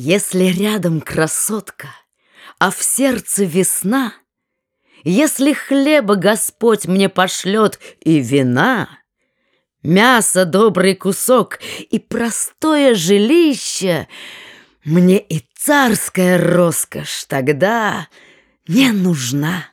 Если рядом красотка, а в сердце весна, Если хлеба Господь мне пошлет и вина, Мясо добрый кусок и простое жилище, Мне и царская роскошь тогда не нужна.